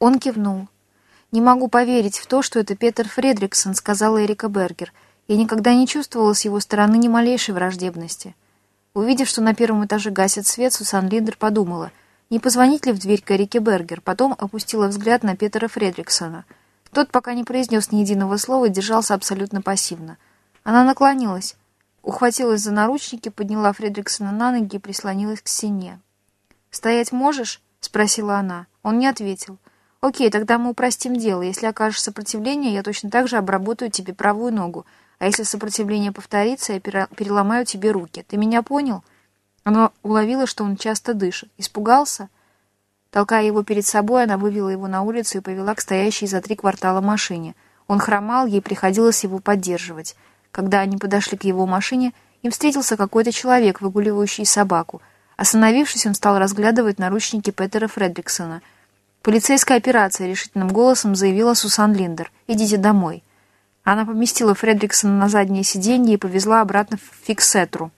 Он кивнул. «Не могу поверить в то, что это Петер Фредриксон», — сказала Эрика Бергер. «Я никогда не чувствовала с его стороны ни малейшей враждебности». Увидев, что на первом этаже гасит свет, Сусан Линдер подумала, не позвонить ли в дверь к Эрике Бергер, потом опустила взгляд на Петера Фредриксона. Тот пока не произнес ни единого слова держался абсолютно пассивно. Она наклонилась, ухватилась за наручники, подняла Фредриксона на ноги и прислонилась к стене. «Стоять можешь?» — спросила она. Он не ответил. «Окей, тогда мы упростим дело. Если окажешь сопротивление, я точно так же обработаю тебе правую ногу. А если сопротивление повторится, я переломаю тебе руки. Ты меня понял?» Она уловила, что он часто дышит. Испугался? Толкая его перед собой, она вывела его на улицу и повела к стоящей за три квартала машине. Он хромал, ей приходилось его поддерживать. Когда они подошли к его машине, им встретился какой-то человек, выгуливающий собаку. Остановившись, он стал разглядывать наручники Петера Фредриксона — «Полицейская операция», — решительным голосом заявила Сусан Линдер. «Идите домой». Она поместила Фредриксона на заднее сиденье и повезла обратно в Фиксетру.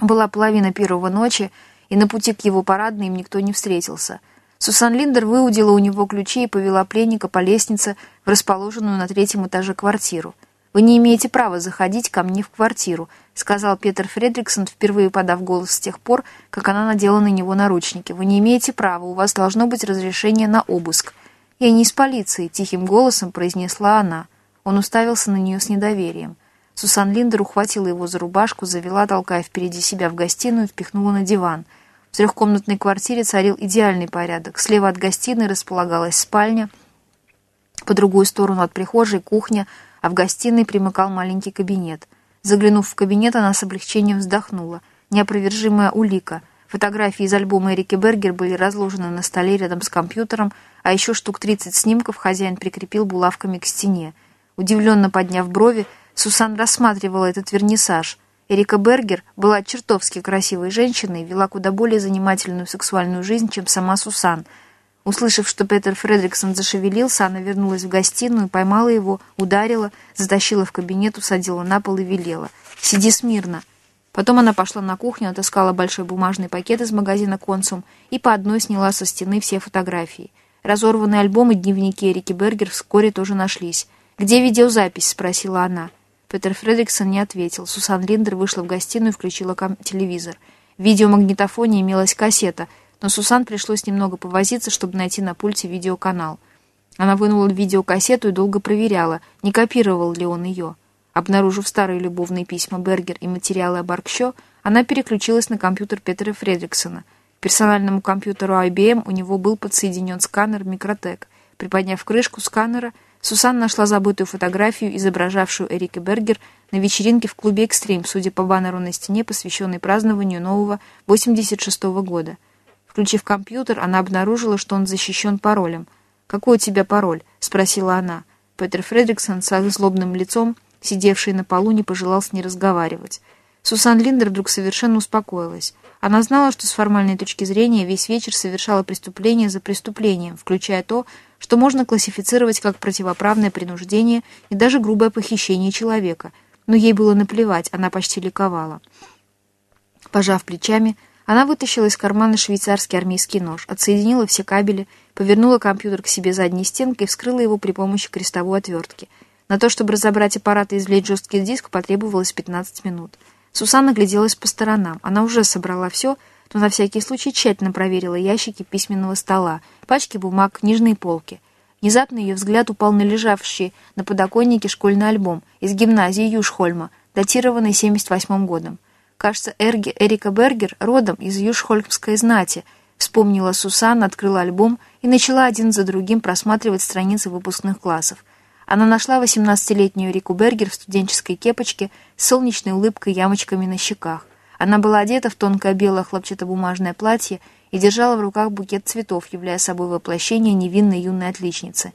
Была половина первого ночи, и на пути к его парадной им никто не встретился. Сусан Линдер выудила у него ключи и повела пленника по лестнице в расположенную на третьем этаже квартиру. «Вы не имеете права заходить ко мне в квартиру», сказал Петер Фредриксон, впервые подав голос с тех пор, как она надела на него наручники. «Вы не имеете права, у вас должно быть разрешение на обыск». «Я не из полиции», — тихим голосом произнесла она. Он уставился на нее с недоверием. Сусан Линдер ухватила его за рубашку, завела, толкая впереди себя в гостиную, впихнула на диван. В трехкомнатной квартире царил идеальный порядок. Слева от гостиной располагалась спальня, по другую сторону от прихожей — кухня — в гостиной примыкал маленький кабинет. Заглянув в кабинет, она с облегчением вздохнула. Неопровержимая улика. Фотографии из альбома Эрики Бергер были разложены на столе рядом с компьютером, а еще штук 30 снимков хозяин прикрепил булавками к стене. Удивленно подняв брови, Сусан рассматривала этот вернисаж. Эрика Бергер была чертовски красивой женщиной и вела куда более занимательную сексуальную жизнь, чем сама Сусан – Услышав, что Петер Фредриксон зашевелился, она вернулась в гостиную, поймала его, ударила, затащила в кабинет, усадила на пол и велела. «Сиди смирно». Потом она пошла на кухню, отыскала большой бумажный пакет из магазина «Консум» и по одной сняла со стены все фотографии. Разорванные альбомы дневники Эрики Бергер вскоре тоже нашлись. «Где видеозапись?» — спросила она. Петер Фредриксон не ответил. Сусан Линдер вышла в гостиную и включила телевизор. В видеомагнитофоне имелась кассета — но Сусан пришлось немного повозиться, чтобы найти на пульте видеоканал. Она вынула видеокассету и долго проверяла, не копировал ли он ее. Обнаружив старые любовные письма Бергер и материалы об Аркщо, она переключилась на компьютер Петера Фредриксона. К персональному компьютеру IBM у него был подсоединен сканер Микротек. Приподняв крышку сканера, Сусан нашла забытую фотографию, изображавшую Эрика Бергер на вечеринке в клубе «Экстрим», судя по баннеру на стене, посвященной празднованию нового 86 -го года. Включив компьютер, она обнаружила, что он защищен паролем. «Какой у тебя пароль?» — спросила она. Петер Фредриксон со злобным лицом, сидевший на полу, не пожелал с ней разговаривать. Сусан Линдер вдруг совершенно успокоилась. Она знала, что с формальной точки зрения весь вечер совершала преступление за преступлением, включая то, что можно классифицировать как противоправное принуждение и даже грубое похищение человека. Но ей было наплевать, она почти ликовала. Пожав плечами, она вытащила из кармана швейцарский армейский нож, отсоединила все кабели, повернула компьютер к себе задней стенкой и вскрыла его при помощи крестовой отвертки. На то, чтобы разобрать аппарат и извлечь жесткий диск, потребовалось 15 минут. Сусанна гляделась по сторонам. Она уже собрала все, но на всякий случай тщательно проверила ящики письменного стола, пачки бумаг, книжные полки. Внезапно ее взгляд упал на лежавший на подоконнике школьный альбом из гимназии Юшхольма, датированный 78 годом. Кажется, Эрги, Эрика Бергер родом из Юшхольмской знати. Вспомнила Сусан, открыла альбом и начала один за другим просматривать страницы выпускных классов. Она нашла 18-летнюю Эрику Бергер в студенческой кепочке с солнечной улыбкой и ямочками на щеках. Она была одета в тонкое белое хлопчатобумажное платье и держала в руках букет цветов, являя собой воплощение невинной юной отличницы.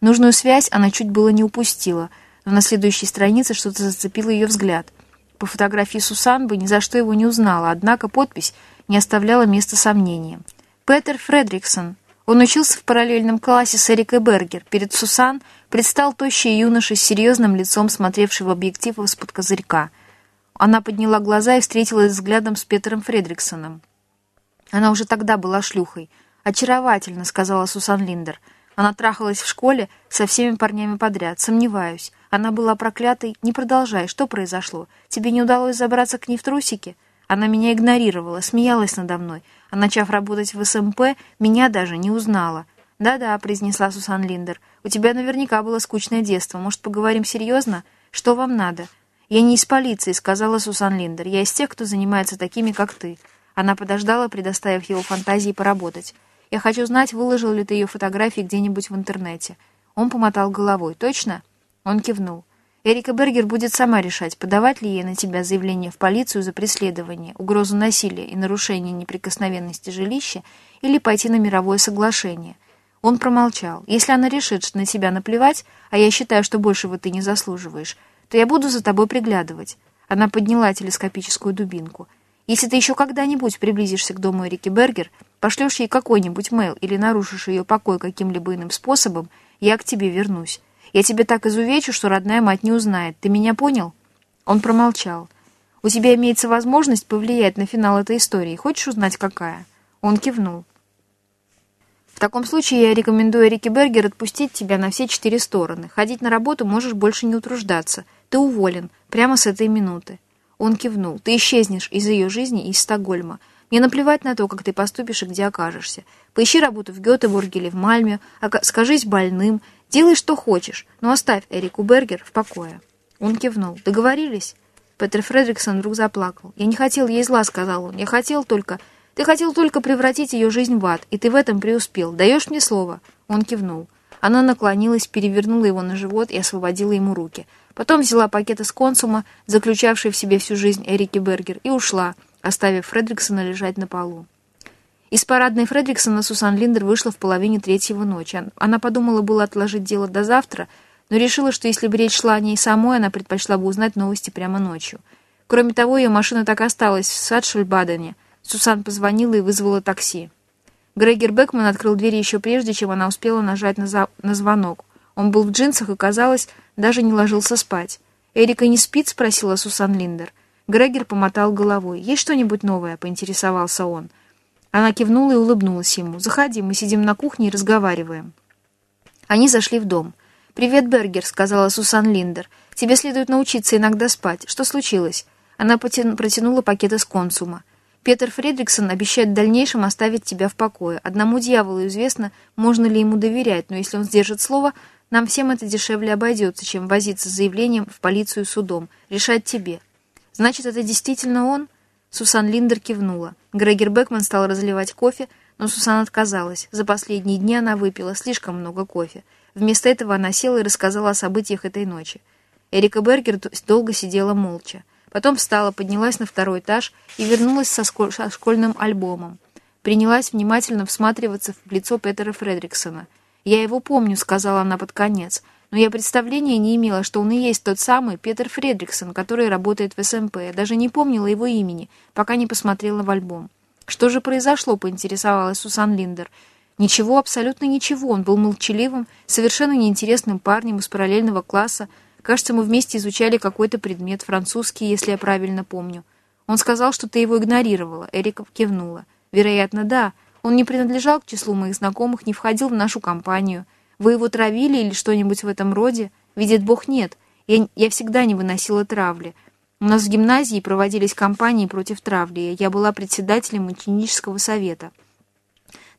Нужную связь она чуть было не упустила, но на следующей странице что-то зацепило ее взгляд — по фотографии Сусан бы ни за что его не узнала, однако подпись не оставляла места сомнениям. Петер Фредриксон. Он учился в параллельном классе с Эрикой Бергер. Перед Сусан предстал тощий юноша с серьезным лицом, смотревший в объектив из-под козырька. Она подняла глаза и встретилась взглядом с Петером Фредриксоном. Она уже тогда была шлюхой. «Очаровательно», — сказала Сусан Линдер. Она трахалась в школе со всеми парнями подряд. Сомневаюсь. Она была проклятой. Не продолжай. Что произошло? Тебе не удалось забраться к ней в трусики? Она меня игнорировала, смеялась надо мной. А начав работать в СМП, меня даже не узнала. «Да-да», — произнесла Сусан Линдер. «У тебя наверняка было скучное детство. Может, поговорим серьезно? Что вам надо?» «Я не из полиции», — сказала Сусан Линдер. «Я из тех, кто занимается такими, как ты». Она подождала, предоставив его фантазии поработать. «Я хочу знать, выложил ли ты ее фотографии где-нибудь в интернете». Он помотал головой. «Точно?» Он кивнул. «Эрика Бергер будет сама решать, подавать ли ей на тебя заявление в полицию за преследование, угрозу насилия и нарушение неприкосновенности жилища или пойти на мировое соглашение». Он промолчал. «Если она решит, что на тебя наплевать, а я считаю, что большего ты не заслуживаешь, то я буду за тобой приглядывать». Она подняла телескопическую дубинку. «Если ты еще когда-нибудь приблизишься к дому Эрики Бергер, пошлешь ей какой-нибудь мейл или нарушишь ее покой каким-либо иным способом, я к тебе вернусь. Я тебе так изувечу, что родная мать не узнает. Ты меня понял?» Он промолчал. «У тебя имеется возможность повлиять на финал этой истории. Хочешь узнать, какая?» Он кивнул. В таком случае я рекомендую Эрике Бергер отпустить тебя на все четыре стороны. Ходить на работу можешь больше не утруждаться. Ты уволен. Прямо с этой минуты. Он кивнул. Ты исчезнешь из ее жизни из Стокгольма. Мне наплевать на то, как ты поступишь и где окажешься. Поищи работу в Гетеборге или в Мальме, скажись больным, делай, что хочешь, но оставь Эрику Бергер в покое. Он кивнул. Договорились? Петер Фредриксон вдруг заплакал. «Я не хотел ей зла», — сказал он. «Я хотел только...» Ты хотел только превратить ее жизнь в ад, и ты в этом преуспел. Даешь мне слово?» Он кивнул. Она наклонилась, перевернула его на живот и освободила ему руки. Потом взяла пакет из консума, заключавший в себе всю жизнь Эрики Бергер, и ушла, оставив Фредриксона лежать на полу. Из парадной Фредриксона Сусан Линдер вышла в половине третьего ночи. Она подумала было отложить дело до завтра, но решила, что если бы речь шла о ней самой, она предпочла бы узнать новости прямо ночью. Кроме того, ее машина так осталась в Садшельбадене, Сусан позвонила и вызвала такси. Грегер Бекман открыл дверь еще прежде, чем она успела нажать на, за... на звонок. Он был в джинсах и, казалось, даже не ложился спать. «Эрика не спит?» — спросила Сусан Линдер. Грегер помотал головой. «Есть что-нибудь новое?» — поинтересовался он. Она кивнула и улыбнулась ему. «Заходи, мы сидим на кухне и разговариваем». Они зашли в дом. «Привет, Бергер», — сказала Сусан Линдер. «Тебе следует научиться иногда спать. Что случилось?» Она протянула пакет из консума. Петер Фредриксон обещает в дальнейшем оставить тебя в покое. Одному дьяволу известно, можно ли ему доверять, но если он сдержит слово, нам всем это дешевле обойдется, чем возиться с заявлением в полицию судом. Решать тебе. Значит, это действительно он? Сусан Линдер кивнула. Грегер Бекман стал разливать кофе, но Сусан отказалась. За последние дни она выпила слишком много кофе. Вместо этого она села и рассказала о событиях этой ночи. Эрика Бергер долго сидела молча. Потом встала, поднялась на второй этаж и вернулась со, школь со школьным альбомом. Принялась внимательно всматриваться в лицо Петера Фредриксона. «Я его помню», — сказала она под конец, «но я представления не имела, что он и есть тот самый Петер Фредриксон, который работает в СМП. Я даже не помнила его имени, пока не посмотрела в альбом». «Что же произошло?» — поинтересовалась Сусан Линдер. «Ничего, абсолютно ничего. Он был молчаливым, совершенно неинтересным парнем из параллельного класса, Кажется, мы вместе изучали какой-то предмет, французский, если я правильно помню. Он сказал, что ты его игнорировала. Эрика кивнула. Вероятно, да. Он не принадлежал к числу моих знакомых, не входил в нашу компанию. Вы его травили или что-нибудь в этом роде? Видит Бог, нет. Я, я всегда не выносила травли. У нас в гимназии проводились кампании против травли. Я была председателем ученического совета.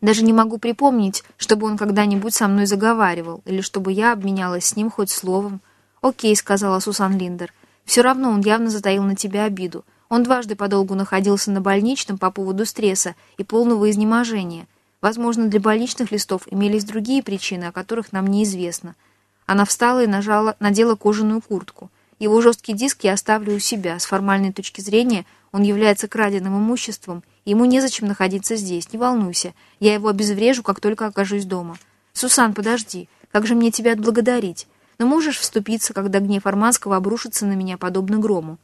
Даже не могу припомнить, чтобы он когда-нибудь со мной заговаривал, или чтобы я обменялась с ним хоть словом. «Окей», — сказала Сусан Линдер. «Все равно он явно затаил на тебя обиду. Он дважды подолгу находился на больничном по поводу стресса и полного изнеможения. Возможно, для больничных листов имелись другие причины, о которых нам неизвестно». Она встала и нажала, надела кожаную куртку. Его жесткий диск я оставлю у себя. С формальной точки зрения он является краденым имуществом, и ему незачем находиться здесь. Не волнуйся, я его обезврежу, как только окажусь дома. «Сусан, подожди, как же мне тебя отблагодарить? но можешь вступиться, когда гнев Арманского обрушится на меня, подобно грому».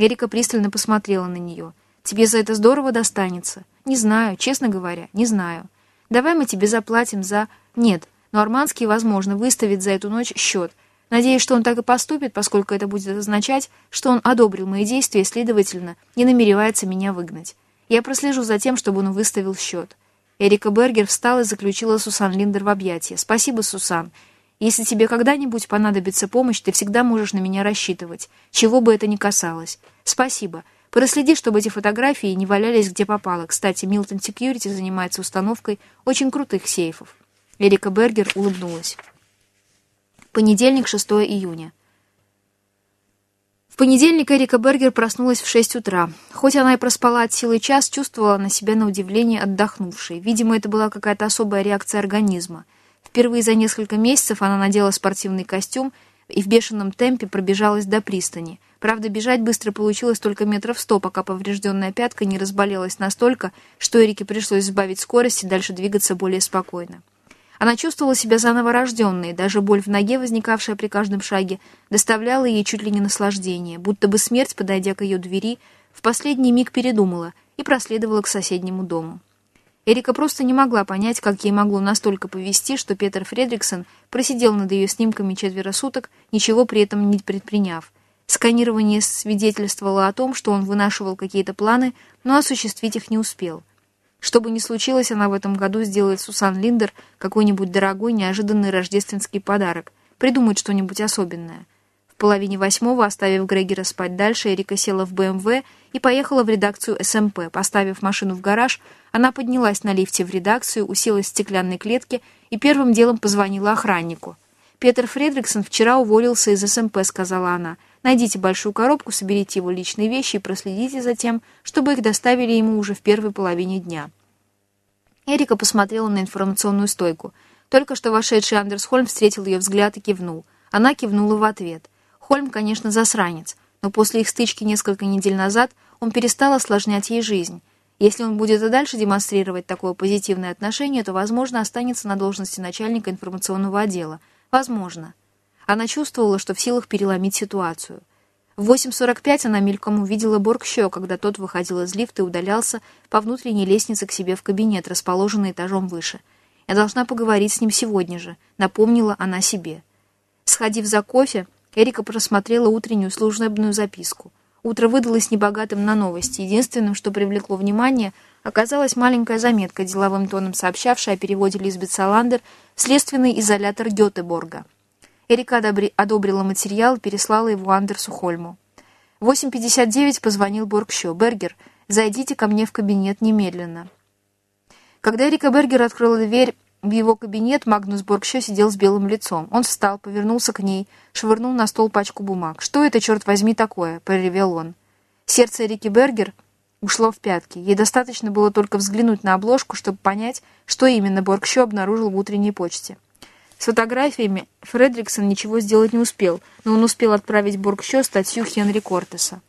Эрика пристально посмотрела на нее. «Тебе за это здорово достанется?» «Не знаю, честно говоря, не знаю. Давай мы тебе заплатим за...» «Нет, но Арманский, возможно, выставит за эту ночь счет. Надеюсь, что он так и поступит, поскольку это будет означать, что он одобрил мои действия следовательно, не намеревается меня выгнать. Я прослежу за тем, чтобы он выставил счет». Эрика Бергер встала и заключила Сусан Линдер в объятия. «Спасибо, Сусан. Если тебе когда-нибудь понадобится помощь, ты всегда можешь на меня рассчитывать, чего бы это ни касалось. Спасибо. Проследи, чтобы эти фотографии не валялись где попало. Кстати, Милтон Security занимается установкой очень крутых сейфов». Эрика Бергер улыбнулась. Понедельник, 6 июня. В понедельник Эрика Бергер проснулась в 6 утра. Хоть она и проспала от силы час, чувствовала на себя на удивление отдохнувшей. Видимо, это была какая-то особая реакция организма. Впервые за несколько месяцев она надела спортивный костюм и в бешеном темпе пробежалась до пристани. Правда, бежать быстро получилось только метров сто, пока поврежденная пятка не разболелась настолько, что Эрике пришлось сбавить скорость и дальше двигаться более спокойно. Она чувствовала себя заново рожденной, даже боль в ноге, возникавшая при каждом шаге, доставляла ей чуть ли не наслаждение, будто бы смерть, подойдя к ее двери, в последний миг передумала и проследовала к соседнему дому. Эрика просто не могла понять, как ей могло настолько повести, что Петр Фредриксон просидел над ее снимками четверо суток, ничего при этом не предприняв. Сканирование свидетельствовало о том, что он вынашивал какие-то планы, но осуществить их не успел. Что бы ни случилось, она в этом году сделает Сусан Линдер какой-нибудь дорогой, неожиданный рождественский подарок, придумает что-нибудь особенное. Половине восьмого, оставив Грегера спать дальше, Эрика села в БМВ и поехала в редакцию СМП. Поставив машину в гараж, она поднялась на лифте в редакцию, уселась в стеклянной клетке и первым делом позвонила охраннику. «Петер Фредриксон вчера уволился из СМП», — сказала она. Найдите большую коробку, соберите его личные вещи и проследите за тем, чтобы их доставили ему уже в первой половине дня. Эрика посмотрела на информационную стойку. Только что вошедший Андерс Хольм встретил ее взгляд и кивнул. Она кивнула в ответ. Хольм, конечно, засранец, но после их стычки несколько недель назад он перестал осложнять ей жизнь. Если он будет и дальше демонстрировать такое позитивное отношение, то, возможно, останется на должности начальника информационного отдела. Возможно. Она чувствовала, что в силах переломить ситуацию. В 8.45 она мельком увидела Боргщо, когда тот выходил из лифта и удалялся по внутренней лестнице к себе в кабинет, расположенный этажом выше. «Я должна поговорить с ним сегодня же», — напомнила она себе. Сходив за кофе, Эрика просмотрела утреннюю служебную записку. Утро выдалось небогатым на новости. Единственным, что привлекло внимание, оказалась маленькая заметка, деловым тоном сообщавшая о переводе Лизбет Саландер в следственный изолятор Гетеборга. Эрика одобрила материал и переслала его Андерсу Хольму. В 8.59 позвонил Боргщо. «Бергер, зайдите ко мне в кабинет немедленно». Когда Эрика Бергер открыла дверь в его кабинет, Магнус Боргщо сидел с белым лицом. Он встал, повернулся к ней, швырнул на стол пачку бумаг. «Что это, черт возьми, такое?» — проревел он. Сердце Эрики Бергер ушло в пятки. Ей достаточно было только взглянуть на обложку, чтобы понять, что именно Боргщо обнаружил в утренней почте. С фотографиями Фредриксон ничего сделать не успел, но он успел отправить Боргщо статью Хенри Кортеса.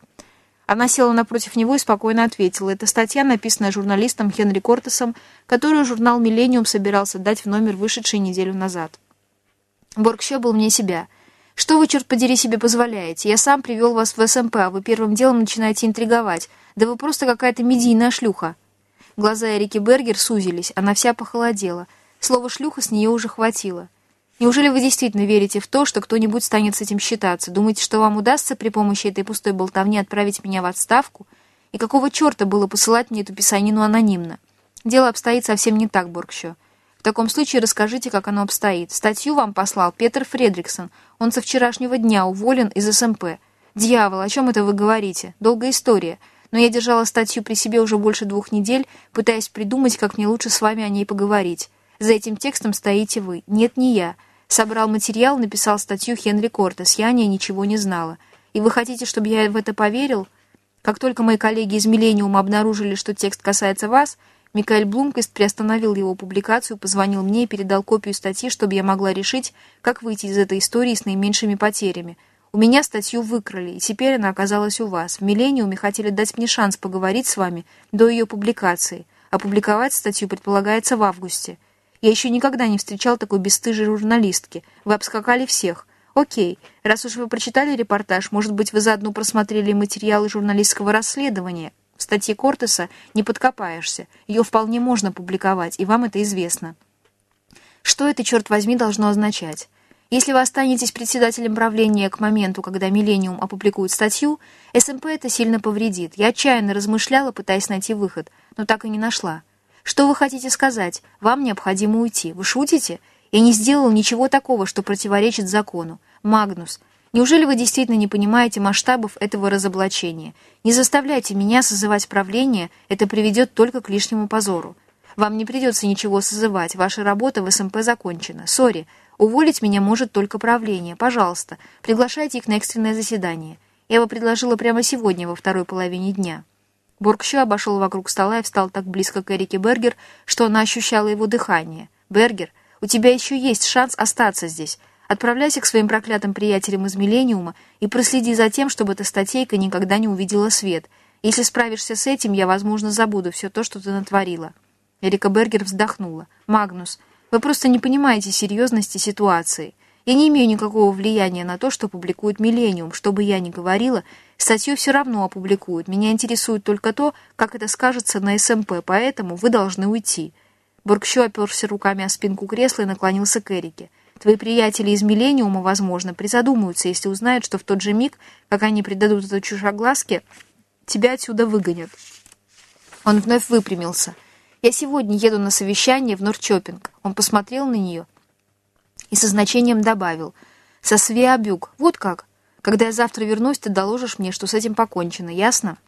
Она села напротив него и спокойно ответила. Это статья, написанная журналистом Хенри Кортесом, которую журнал «Миллениум» собирался дать в номер, вышедший неделю назад. Боргщо был вне себя. «Что вы, черт подери, себе позволяете? Я сам привел вас в СМП, а вы первым делом начинаете интриговать. Да вы просто какая-то медийная шлюха». Глаза Эрики Бергер сузились, она вся похолодела. Слово «шлюха» с нее уже хватило. Неужели вы действительно верите в то, что кто-нибудь станет с этим считаться? Думаете, что вам удастся при помощи этой пустой болтовни отправить меня в отставку? И какого черта было посылать мне эту писанину анонимно? Дело обстоит совсем не так, Боргщо. В таком случае расскажите, как оно обстоит. Статью вам послал Петр Фредриксон. Он со вчерашнего дня уволен из СМП. Дьявол, о чем это вы говорите? Долгая история. Но я держала статью при себе уже больше двух недель, пытаясь придумать, как мне лучше с вами о ней поговорить. За этим текстом стоите вы. Нет, не я. Собрал материал, написал статью Хенри Кортес. Я о ней ничего не знала. И вы хотите, чтобы я в это поверил? Как только мои коллеги из «Миллениума» обнаружили, что текст касается вас, Микаэль Блумквист приостановил его публикацию, позвонил мне и передал копию статьи, чтобы я могла решить, как выйти из этой истории с наименьшими потерями. У меня статью выкрали, и теперь она оказалась у вас. В «Миллениуме» хотели дать мне шанс поговорить с вами до ее публикации. Опубликовать статью предполагается в августе. Я еще никогда не встречал такой бесстыжей журналистки. Вы обскакали всех. Окей, раз уж вы прочитали репортаж, может быть, вы заодно просмотрели материалы журналистского расследования. В статье Кортеса не подкопаешься. Ее вполне можно публиковать, и вам это известно. Что это, черт возьми, должно означать? Если вы останетесь председателем правления к моменту, когда «Миллениум» опубликует статью, СМП это сильно повредит. Я отчаянно размышляла, пытаясь найти выход, но так и не нашла. Что вы хотите сказать? Вам необходимо уйти. Вы шутите? Я не сделал ничего такого, что противоречит закону. Магнус, неужели вы действительно не понимаете масштабов этого разоблачения? Не заставляйте меня созывать правление, это приведет только к лишнему позору. Вам не придется ничего созывать, ваша работа в СМП закончена. Sorry, уволить меня может только правление. Пожалуйста, приглашайте их на экстренное заседание. Я бы предложила прямо сегодня, во второй половине дня». Боргшё обошел вокруг стола и встал так близко к Эрике Бергер, что она ощущала его дыхание. «Бергер, у тебя еще есть шанс остаться здесь. Отправляйся к своим проклятым приятелям из Миллениума и проследи за тем, чтобы эта статейка никогда не увидела свет. Если справишься с этим, я, возможно, забуду все то, что ты натворила». Эрика Бергер вздохнула. «Магнус, вы просто не понимаете серьезности ситуации. Я не имею никакого влияния на то, что публикует «Миллениум». Что бы я ни говорила, статью все равно опубликуют. Меня интересует только то, как это скажется на СМП, поэтому вы должны уйти». Бургщу оперся руками о спинку кресла и наклонился к Эрике. «Твои приятели из «Миллениума», возможно, призадумаются, если узнают, что в тот же миг, как они придадут это чужогласке, тебя отсюда выгонят». Он вновь выпрямился. «Я сегодня еду на совещание в Норчопинг». Он посмотрел на нее и со значением добавил. «Со Свиабюк. Вот как. Когда я завтра вернусь, ты доложишь мне, что с этим покончено. Ясно?»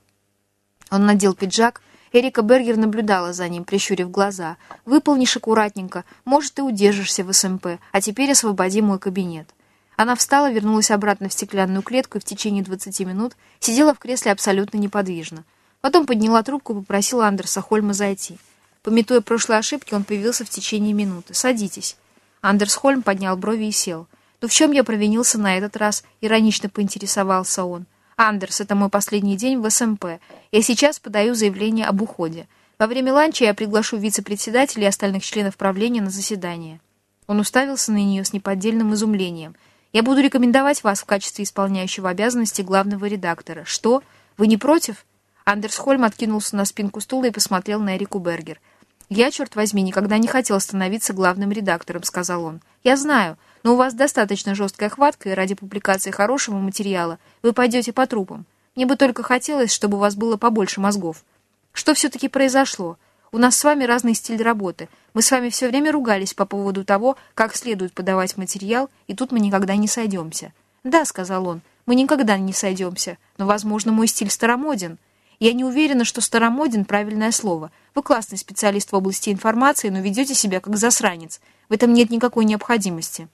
Он надел пиджак. Эрика Бергер наблюдала за ним, прищурив глаза. «Выполнишь аккуратненько. Может, ты удержишься в СМП. А теперь освободи мой кабинет». Она встала, вернулась обратно в стеклянную клетку и в течение 20 минут сидела в кресле абсолютно неподвижно. Потом подняла трубку и попросила Андерса Хольма зайти. Пометуя прошлые ошибки, он появился в течение минуты. «Садитесь». Андерс Хольм поднял брови и сел. «Ну в чем я провинился на этот раз?» — иронично поинтересовался он. «Андерс, это мой последний день в СМП. Я сейчас подаю заявление об уходе. Во время ланча я приглашу вице-председателя и остальных членов правления на заседание». Он уставился на нее с неподдельным изумлением. «Я буду рекомендовать вас в качестве исполняющего обязанности главного редактора. Что? Вы не против?» Андерс Хольм откинулся на спинку стула и посмотрел на Эрику Бергер. «Я, черт возьми, никогда не хотел становиться главным редактором», — сказал он. «Я знаю, но у вас достаточно жесткая хватка, и ради публикации хорошего материала вы пойдете по трупам. Мне бы только хотелось, чтобы у вас было побольше мозгов. Что все-таки произошло? У нас с вами разный стиль работы. Мы с вами все время ругались по поводу того, как следует подавать материал, и тут мы никогда не сойдемся». «Да», — сказал он, — «мы никогда не сойдемся, но, возможно, мой стиль старомоден». Я не уверена, что старомоден — правильное слово. Вы классный специалист в области информации, но ведете себя как засранец. В этом нет никакой необходимости.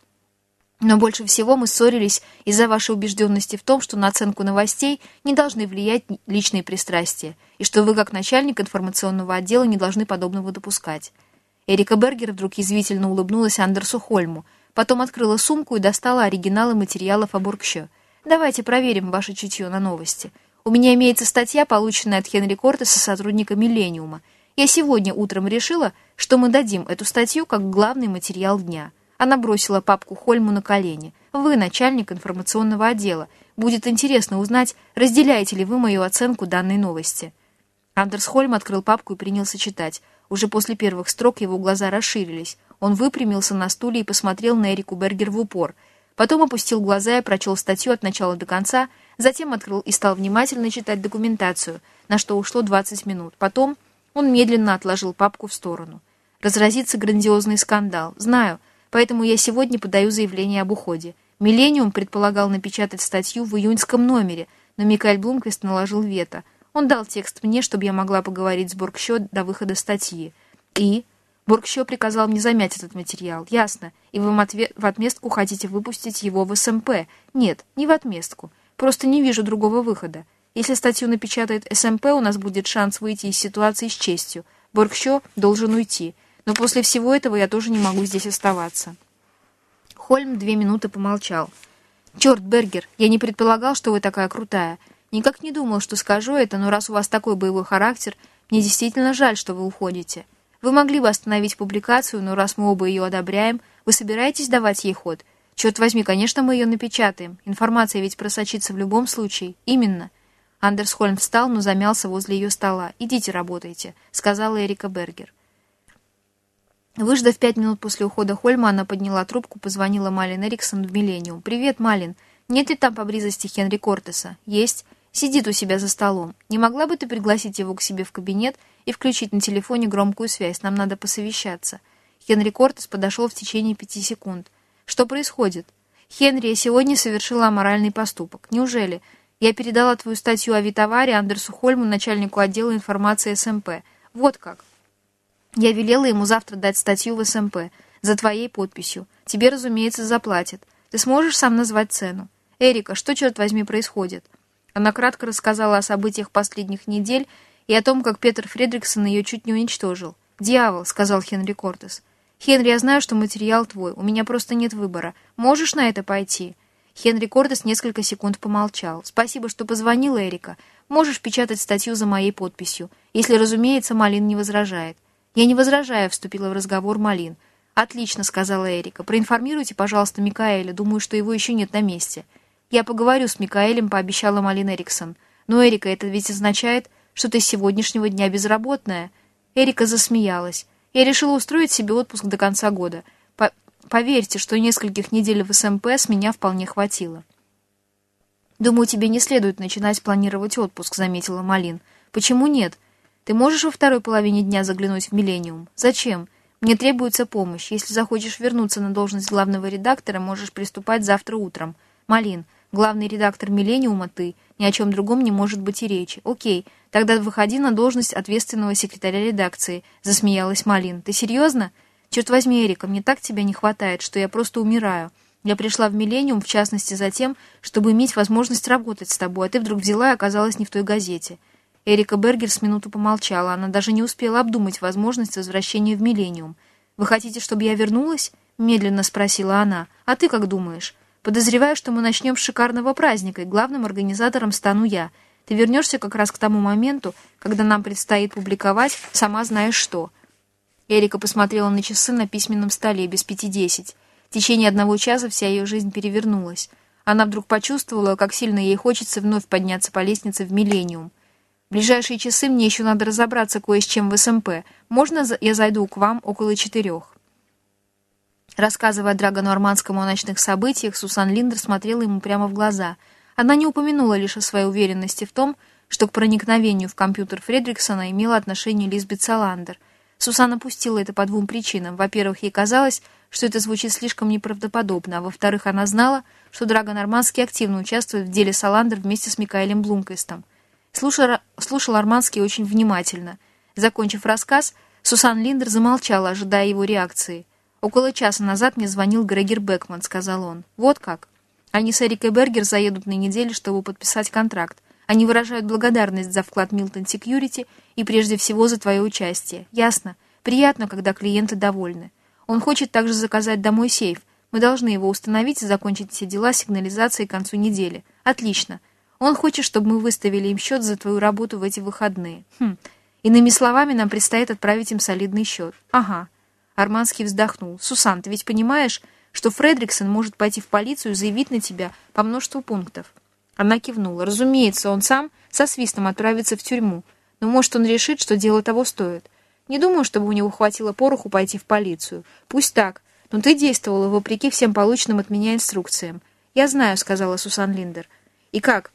Но больше всего мы ссорились из-за вашей убежденности в том, что на оценку новостей не должны влиять личные пристрастия, и что вы, как начальник информационного отдела, не должны подобного допускать. Эрика Бергер вдруг язвительно улыбнулась Андерсу Хольму, потом открыла сумку и достала оригиналы материалов о Бургще. «Давайте проверим ваше чутье на новости. У меня имеется статья, полученная от Хенри Кортеса, сотрудника «Миллениума». Я сегодня утром решила, что мы дадим эту статью как главный материал дня. Она бросила папку Хольму на колени. Вы начальник информационного отдела. Будет интересно узнать, разделяете ли вы мою оценку данной новости. Андерс Хольм открыл папку и принялся читать. Уже после первых строк его глаза расширились. Он выпрямился на стуле и посмотрел на Эрику Бергер в упор. Потом опустил глаза и прочел статью от начала до конца, Затем открыл и стал внимательно читать документацию, на что ушло 20 минут. Потом он медленно отложил папку в сторону. Разразится грандиозный скандал. Знаю, поэтому я сегодня подаю заявление об уходе. «Миллениум» предполагал напечатать статью в июньском номере, но Микаэль Блумквист наложил вето. Он дал текст мне, чтобы я могла поговорить с Боргщо до выхода статьи. И... Боргщо приказал мне замять этот материал. Ясно. И вы в отместку хотите выпустить его в СМП. Нет, не в отместку. Просто не вижу другого выхода. Если статью напечатает СМП, у нас будет шанс выйти из ситуации с честью. Боргщо должен уйти. Но после всего этого я тоже не могу здесь оставаться. Хольм две минуты помолчал. «Черт, Бергер, я не предполагал, что вы такая крутая. Никак не думал, что скажу это, но раз у вас такой боевой характер, мне действительно жаль, что вы уходите. Вы могли бы остановить публикацию, но раз мы оба ее одобряем, вы собираетесь давать ей ход? Черт возьми, конечно, мы ее напечатаем. Информация ведь просочится в любом случае. Именно. Андерс Хольм встал, но замялся возле ее стола. «Идите, работайте», — сказала Эрика Бергер. Выждав пять минут после ухода Хольма, она подняла трубку, позвонила Малин Эриксон в «Миллениум». «Привет, Малин. Нет ли там поблизости Хенри Кортеса?» «Есть. Сидит у себя за столом. Не могла бы ты пригласить его к себе в кабинет и включить на телефоне громкую связь? Нам надо посовещаться». Хенри Кортес подошел в течение пяти секунд. «Что происходит?» «Хенри, я сегодня совершила аморальный поступок. Неужели? Я передала твою статью о Витоваре Андерсу Хольму, начальнику отдела информации СМП. Вот как. Я велела ему завтра дать статью в СМП за твоей подписью. Тебе, разумеется, заплатят. Ты сможешь сам назвать цену? Эрика, что, черт возьми, происходит?» Она кратко рассказала о событиях последних недель и о том, как Петр Фредриксон ее чуть не уничтожил. «Дьявол», — сказал Хенри Кортес. «Хенри, я знаю, что материал твой. У меня просто нет выбора. Можешь на это пойти?» Хенри Кортес несколько секунд помолчал. «Спасибо, что позвонила, Эрика. Можешь печатать статью за моей подписью. Если, разумеется, Малин не возражает». «Я не возражаю», — вступила в разговор Малин. «Отлично», — сказала Эрика. «Проинформируйте, пожалуйста, Микаэля. Думаю, что его еще нет на месте». «Я поговорю с Микаэлем», — пообещала Малин Эриксон. «Но, Эрика, это ведь означает, что ты с сегодняшнего дня безработная». Эрика засмеялась. «Я решила устроить себе отпуск до конца года. По Поверьте, что нескольких недель в СМП с меня вполне хватило». «Думаю, тебе не следует начинать планировать отпуск», — заметила Малин. «Почему нет? Ты можешь во второй половине дня заглянуть в «Миллениум»? Зачем? Мне требуется помощь. Если захочешь вернуться на должность главного редактора, можешь приступать завтра утром. Малин, Главный редактор «Миллениума» ты. Ни о чем другом не может быть и речи. Окей, тогда выходи на должность ответственного секретаря редакции», — засмеялась Малин. «Ты серьезно? Черт возьми, Эрика, мне так тебя не хватает, что я просто умираю. Я пришла в «Миллениум», в частности, за тем, чтобы иметь возможность работать с тобой, а ты вдруг взяла и оказалась не в той газете». Эрика Бергер с минуту помолчала. Она даже не успела обдумать возможность возвращения в «Миллениум». «Вы хотите, чтобы я вернулась?» — медленно спросила она. «А ты как думаешь?» Подозреваю, что мы начнем с шикарного праздника, и главным организатором стану я. Ты вернешься как раз к тому моменту, когда нам предстоит публиковать «Сама знаешь что». Эрика посмотрела на часы на письменном столе, без пяти десять. В течение одного часа вся ее жизнь перевернулась. Она вдруг почувствовала, как сильно ей хочется вновь подняться по лестнице в «Миллениум». В ближайшие часы мне еще надо разобраться кое с чем в СМП. Можно я зайду к вам около четырех?» Рассказывая Драгону Арманскому о ночных событиях, Сусан Линдер смотрела ему прямо в глаза. Она не упомянула лишь о своей уверенности в том, что к проникновению в компьютер Фредриксона имела отношение Лизбет Саландер. Сусан опустила это по двум причинам. Во-первых, ей казалось, что это звучит слишком неправдоподобно, а во-вторых, она знала, что Драгон Арманский активно участвует в деле Саландер вместе с Микаэлем Блумквистом. Слушал, слушал Арманский очень внимательно. Закончив рассказ, Сусан Линдер замолчала, ожидая его реакции. «Около часа назад мне звонил Грегер Бекман», — сказал он. «Вот как. Они с Эрикой Бергер заедут на неделю, чтобы подписать контракт. Они выражают благодарность за вклад Милтон Секьюрити и прежде всего за твое участие. Ясно. Приятно, когда клиенты довольны. Он хочет также заказать домой сейф. Мы должны его установить и закончить все дела сигнализации к концу недели. Отлично. Он хочет, чтобы мы выставили им счет за твою работу в эти выходные. Хм. Иными словами, нам предстоит отправить им солидный счет. Ага. Арманский вздохнул. «Сусан, ты ведь понимаешь, что Фредриксон может пойти в полицию и заявить на тебя по множеству пунктов?» Она кивнула. «Разумеется, он сам со свистом отправится в тюрьму. Но может он решит, что дело того стоит. Не думаю, чтобы у него хватило пороху пойти в полицию. Пусть так, но ты действовала вопреки всем полученным от меня инструкциям. Я знаю», — сказала Сусан Линдер. «И как?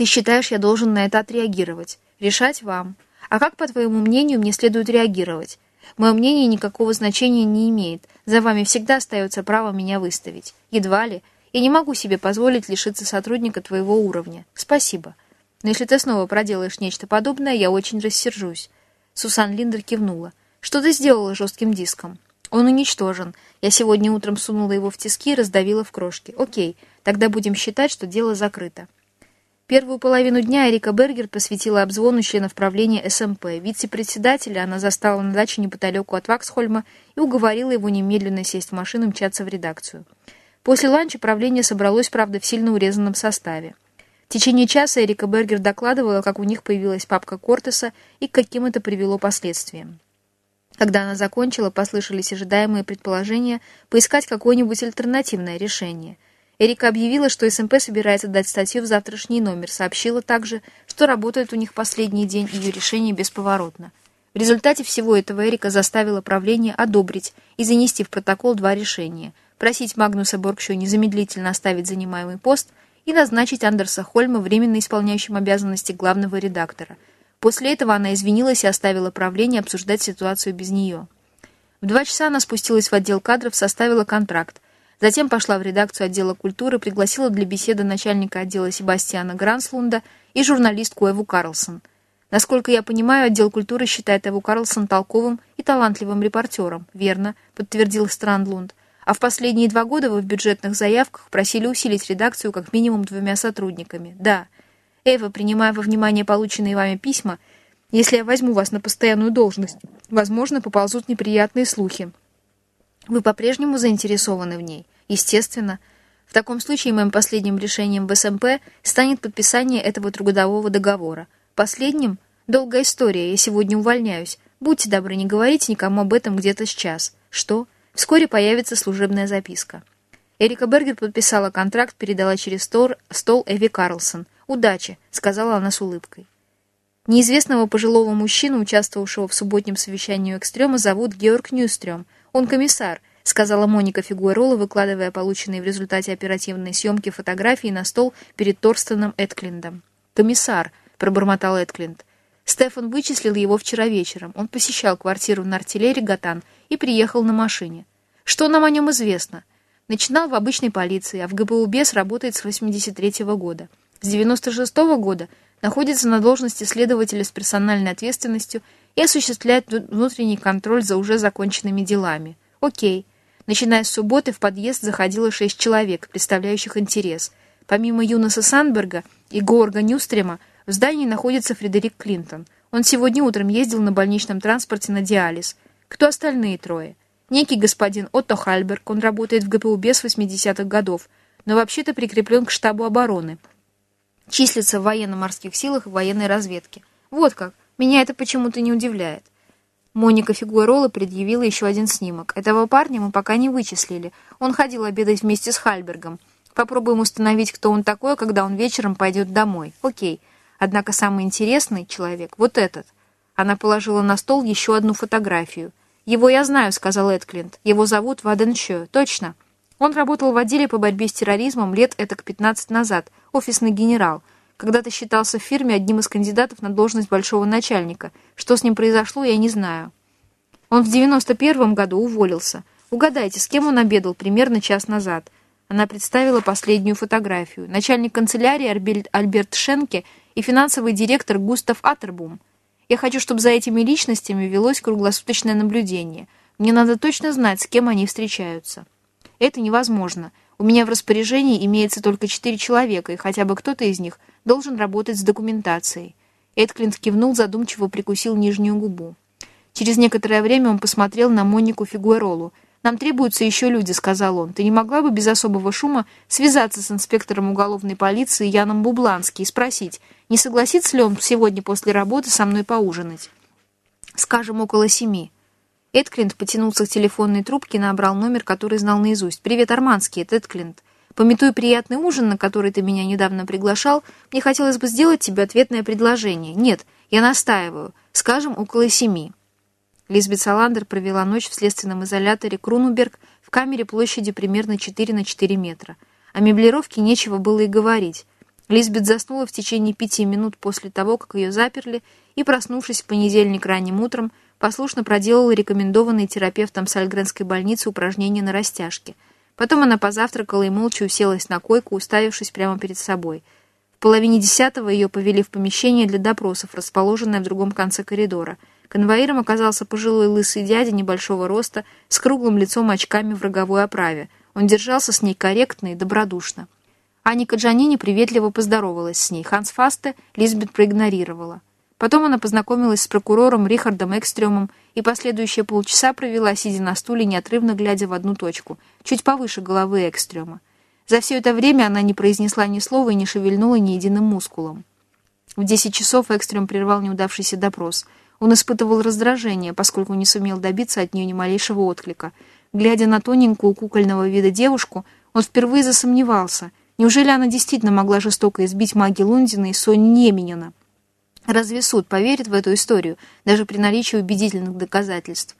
Ты считаешь, я должен на это отреагировать? Решать вам. А как, по твоему мнению, мне следует реагировать?» Мое мнение никакого значения не имеет. За вами всегда остается право меня выставить. Едва ли. Я не могу себе позволить лишиться сотрудника твоего уровня. Спасибо. Но если ты снова проделаешь нечто подобное, я очень рассержусь». Сусан Линдер кивнула. «Что ты сделала жестким диском?» «Он уничтожен. Я сегодня утром сунула его в тиски и раздавила в крошки. Окей, тогда будем считать, что дело закрыто». Первую половину дня Эрика Бергер посвятила обзвону членов правления СМП. Вице-председателя она застала на даче неподалеку от Ваксхольма и уговорила его немедленно сесть в машину и мчаться в редакцию. После ланча правление собралось, правда, в сильно урезанном составе. В течение часа Эрика Бергер докладывала, как у них появилась папка Кортеса и к каким это привело последствиям. Когда она закончила, послышались ожидаемые предположения поискать какое-нибудь альтернативное решение – Эрика объявила, что СМП собирается дать статью в завтрашний номер. Сообщила также, что работает у них последний день, ее решение бесповоротно. В результате всего этого Эрика заставила правление одобрить и занести в протокол два решения. Просить Магнуса Боргшо незамедлительно оставить занимаемый пост и назначить Андерса Хольма временно исполняющим обязанности главного редактора. После этого она извинилась и оставила правление обсуждать ситуацию без нее. В два часа она спустилась в отдел кадров, составила контракт. Затем пошла в редакцию отдела культуры, пригласила для беседы начальника отдела Себастьяна Гранслунда и журналистку Эву Карлсон. Насколько я понимаю, отдел культуры считает Эву Карлсон толковым и талантливым репортером. Верно, подтвердил Страндлунд. А в последние два года вы в бюджетных заявках просили усилить редакцию как минимум двумя сотрудниками. Да. Эва, принимая во внимание полученные вами письма, если я возьму вас на постоянную должность, возможно, поползут неприятные слухи. Вы по-прежнему заинтересованы в ней? Естественно. В таком случае моим последним решением в СМП станет подписание этого трудового договора. Последним? Долгая история, я сегодня увольняюсь. Будьте добры, не говорите никому об этом где-то сейчас. Что? Вскоре появится служебная записка. Эрика Бергер подписала контракт, передала через стол, стол Эви Карлсон. «Удачи», — сказала она с улыбкой. Неизвестного пожилого мужчину, участвовавшего в субботнем совещании Экстрема, зовут Георг Ньюстрем. Он комиссар, сказала Моника Фигуэрола, выкладывая полученные в результате оперативной съемки фотографии на стол перед Торстеном Эдклиндом. «Комиссар», — пробормотал Эдклинд. Стефан вычислил его вчера вечером. Он посещал квартиру на артиллерии Гатан и приехал на машине. Что нам о нем известно? Начинал в обычной полиции, а в ГБУ БЕС работает с 83 -го года. С 96 -го года находится на должности следователя с персональной ответственностью и осуществляет внутренний контроль за уже законченными делами. Окей. Начиная с субботы в подъезд заходило шесть человек, представляющих интерес. Помимо Юнаса Сандберга и Горга Ньюстрема, в здании находится Фредерик Клинтон. Он сегодня утром ездил на больничном транспорте на диализ. Кто остальные трое? Некий господин Отто Хальберг, он работает в ГПУБ с 80-х годов, но вообще-то прикреплен к штабу обороны. Числится в военно-морских силах и военной разведке. Вот как. Меня это почему-то не удивляет. Моника Фигуэрола предъявила еще один снимок. Этого парня мы пока не вычислили. Он ходил обедать вместе с Хальбергом. Попробуем установить, кто он такой, когда он вечером пойдет домой. Окей. Однако самый интересный человек — вот этот. Она положила на стол еще одну фотографию. «Его я знаю», — сказал Эдклинт. «Его зовут Ваден Шё. Точно. Он работал в отделе по борьбе с терроризмом лет этак 15 назад. Офисный генерал. Когда-то считался в фирме одним из кандидатов на должность большого начальника. Что с ним произошло, я не знаю. Он в 91 году уволился. Угадайте, с кем он обедал примерно час назад. Она представила последнюю фотографию. Начальник канцелярии Альберт Шенке и финансовый директор Густав Атербум. Я хочу, чтобы за этими личностями велось круглосуточное наблюдение. Мне надо точно знать, с кем они встречаются. Это невозможно. У меня в распоряжении имеется только четыре человека, и хотя бы кто-то из них должен работать с документацией. Эдклинт кивнул, задумчиво прикусил нижнюю губу. Через некоторое время он посмотрел на Монику Фигуэролу. «Нам требуются еще люди», — сказал он. «Ты не могла бы без особого шума связаться с инспектором уголовной полиции Яном Бублански и спросить, не согласится ли он сегодня после работы со мной поужинать?» «Скажем, около семи». Эдклинт потянулся к телефонной трубке и набрал номер, который знал наизусть. «Привет, Арманский, это Эдклинт. Пометуя приятный ужин, на который ты меня недавно приглашал, мне хотелось бы сделать тебе ответное предложение. Нет, я настаиваю. Скажем, около семи». Лизбет Саландер провела ночь в следственном изоляторе Крунуберг в камере площади примерно 4 на 4 метра. О меблировке нечего было и говорить. Лизбет заснула в течение пяти минут после того, как ее заперли, и, проснувшись в понедельник ранним утром, послушно проделала рекомендованные терапевтом Сальгренской больницы упражнения на растяжке. Потом она позавтракала и молча уселась на койку, уставившись прямо перед собой. В половине десятого ее повели в помещение для допросов, расположенное в другом конце коридора. Конвоиром оказался пожилой лысый дядя небольшого роста, с круглым лицом очками в роговой оправе. Он держался с ней корректно и добродушно. Аника Джанини приветливо поздоровалась с ней. Ханс Фасте Лизбет проигнорировала. Потом она познакомилась с прокурором Рихардом Экстрёмом и последующие полчаса провела, сидя на стуле, неотрывно глядя в одну точку, чуть повыше головы Экстрёма. За все это время она не произнесла ни слова и не шевельнула ни единым мускулом. В десять часов Экстрем прервал неудавшийся допрос. Он испытывал раздражение, поскольку не сумел добиться от нее ни малейшего отклика. Глядя на тоненькую кукольного вида девушку, он впервые засомневался. Неужели она действительно могла жестоко избить маги Лундина и Сони Неменина? Разве суд поверит в эту историю, даже при наличии убедительных доказательств?